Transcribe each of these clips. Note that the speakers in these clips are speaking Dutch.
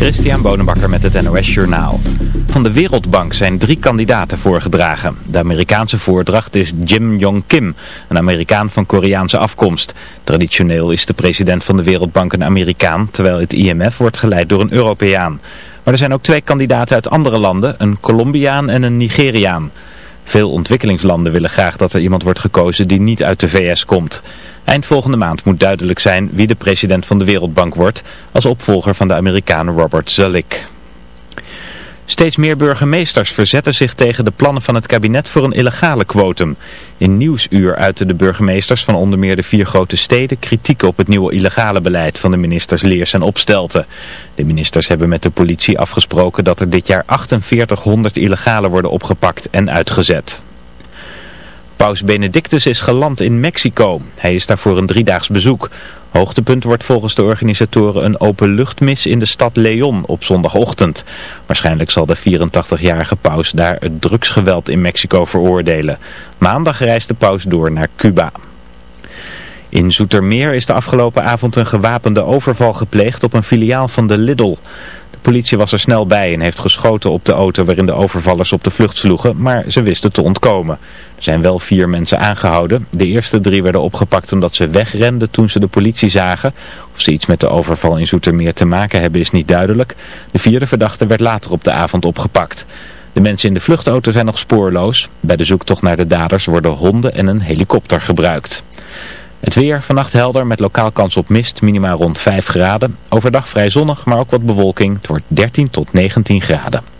Christian Bonenbakker met het NOS Journaal. Van de Wereldbank zijn drie kandidaten voorgedragen. De Amerikaanse voordracht is Jim Yong Kim, een Amerikaan van Koreaanse afkomst. Traditioneel is de president van de Wereldbank een Amerikaan, terwijl het IMF wordt geleid door een Europeaan. Maar er zijn ook twee kandidaten uit andere landen, een Colombiaan en een Nigeriaan. Veel ontwikkelingslanden willen graag dat er iemand wordt gekozen die niet uit de VS komt. Eind volgende maand moet duidelijk zijn wie de president van de Wereldbank wordt als opvolger van de Amerikaan Robert Zoellick. Steeds meer burgemeesters verzetten zich tegen de plannen van het kabinet voor een illegale quotum. In Nieuwsuur uiten de burgemeesters van onder meer de vier grote steden kritiek op het nieuwe illegale beleid van de ministers Leers en Opstelten. De ministers hebben met de politie afgesproken dat er dit jaar 4800 illegalen worden opgepakt en uitgezet. Paus Benedictus is geland in Mexico. Hij is daar voor een driedaags bezoek. Hoogtepunt wordt volgens de organisatoren een openluchtmis in de stad Leon op zondagochtend. Waarschijnlijk zal de 84-jarige paus daar het drugsgeweld in Mexico veroordelen. Maandag reist de paus door naar Cuba. In Zoetermeer is de afgelopen avond een gewapende overval gepleegd op een filiaal van de Lidl politie was er snel bij en heeft geschoten op de auto waarin de overvallers op de vlucht sloegen, maar ze wisten te ontkomen. Zijn wel vier mensen aangehouden. De eerste drie werden opgepakt omdat ze wegrenden toen ze de politie zagen. Of ze iets met de overval in Zoetermeer te maken hebben is niet duidelijk. De vierde verdachte werd later op de avond opgepakt. De mensen in de vluchtauto zijn nog spoorloos. Bij de zoektocht naar de daders worden honden en een helikopter gebruikt. Het weer vannacht helder met lokaal kans op mist, minimaal rond 5 graden. Overdag vrij zonnig, maar ook wat bewolking. Het wordt 13 tot 19 graden.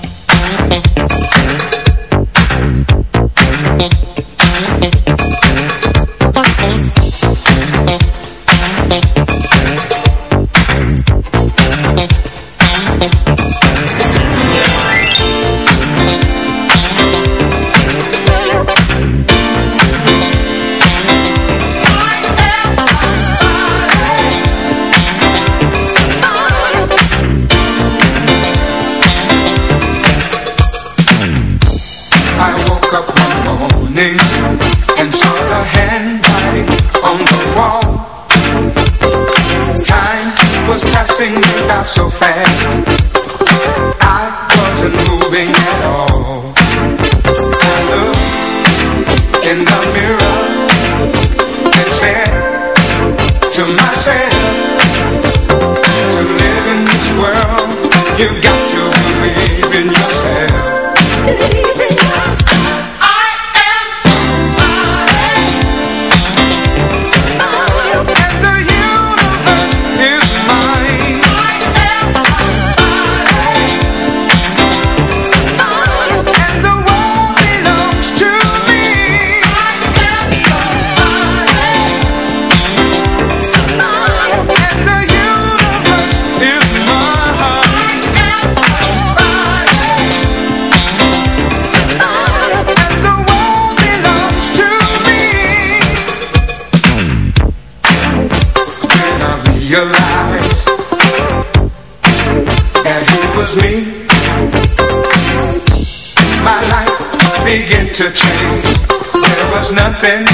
To change. There was nothing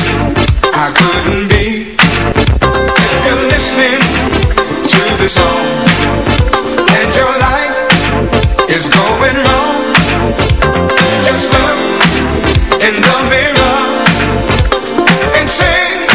I couldn't be. If you're listening to the song And your life is going wrong. Just look in the mirror And sing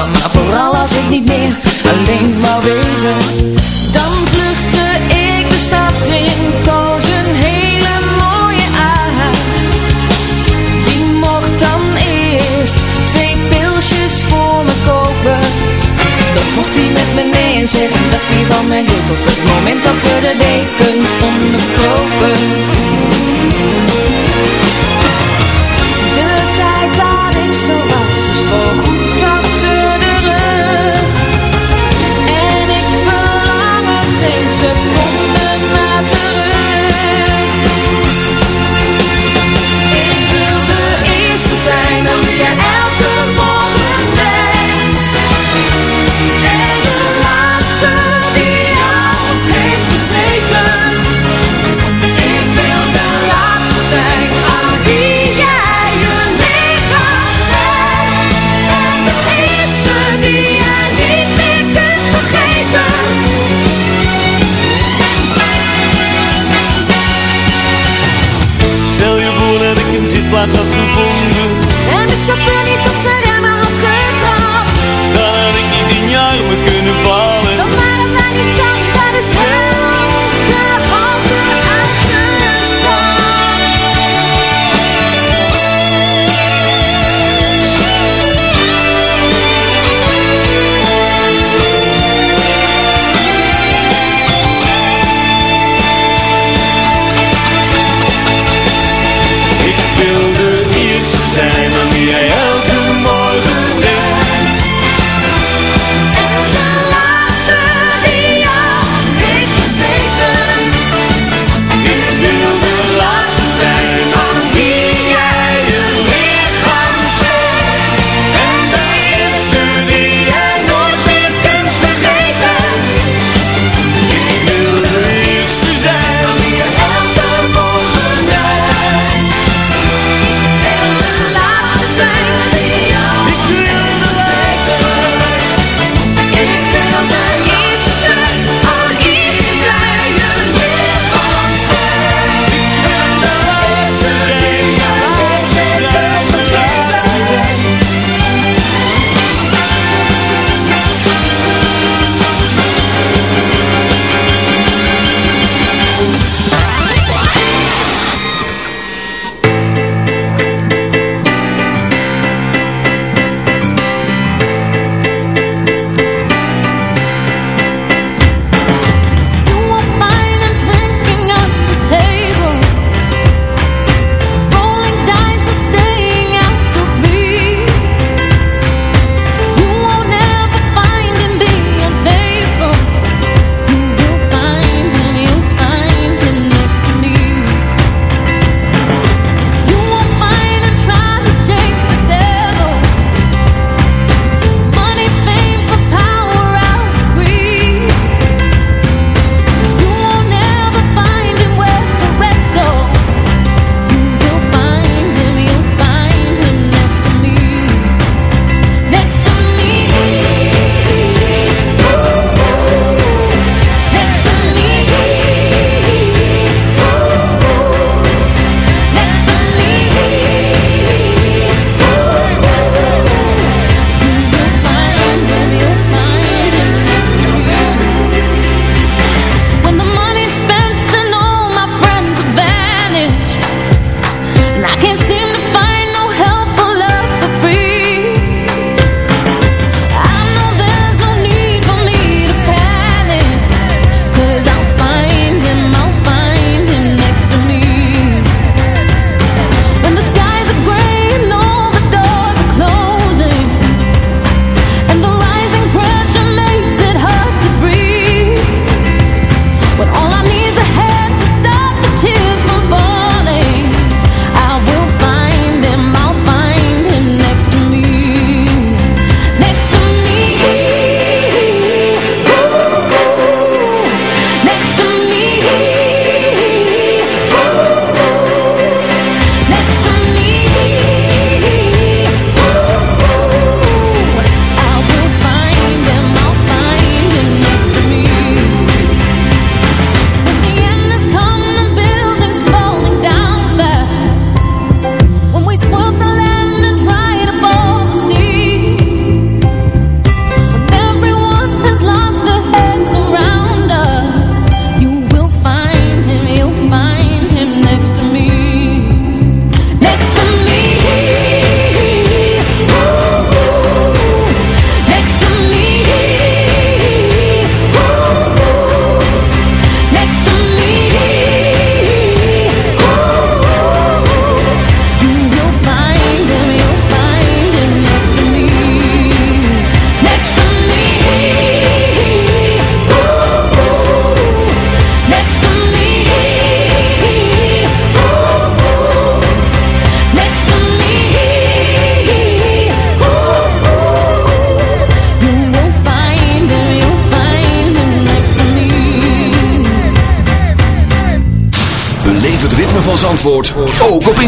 Ik wil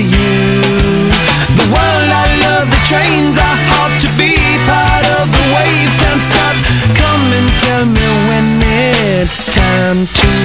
you. The world I love, the trains are hard to be Part of. The wave, can't stop Come and tell me when it's time to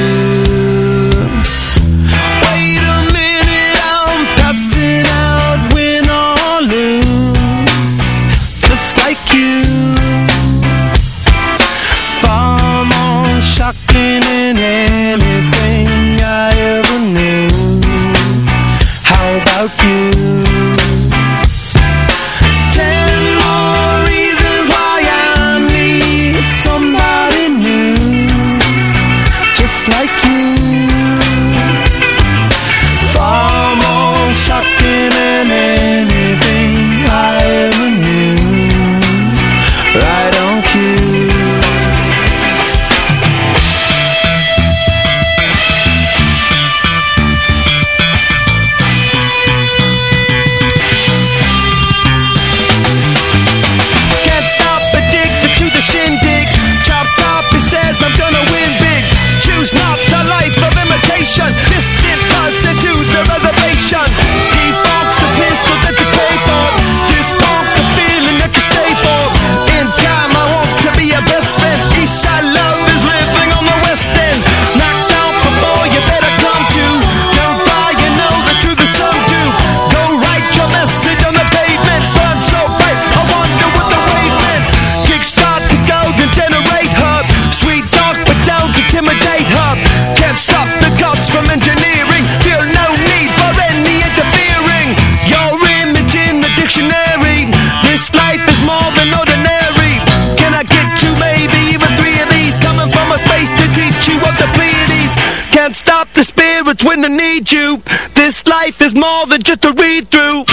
more than just a read through.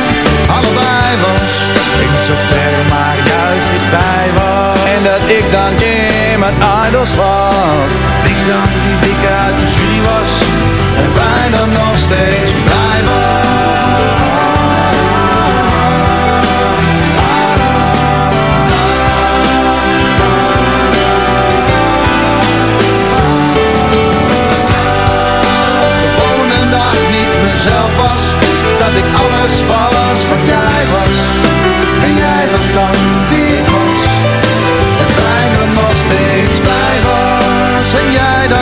Dat ik dan iemand idols was. Ik dan die dikke uit de jury was en bijna nog steeds dag niet mezelf was, dat ik alles was wat jij was. En jij was dan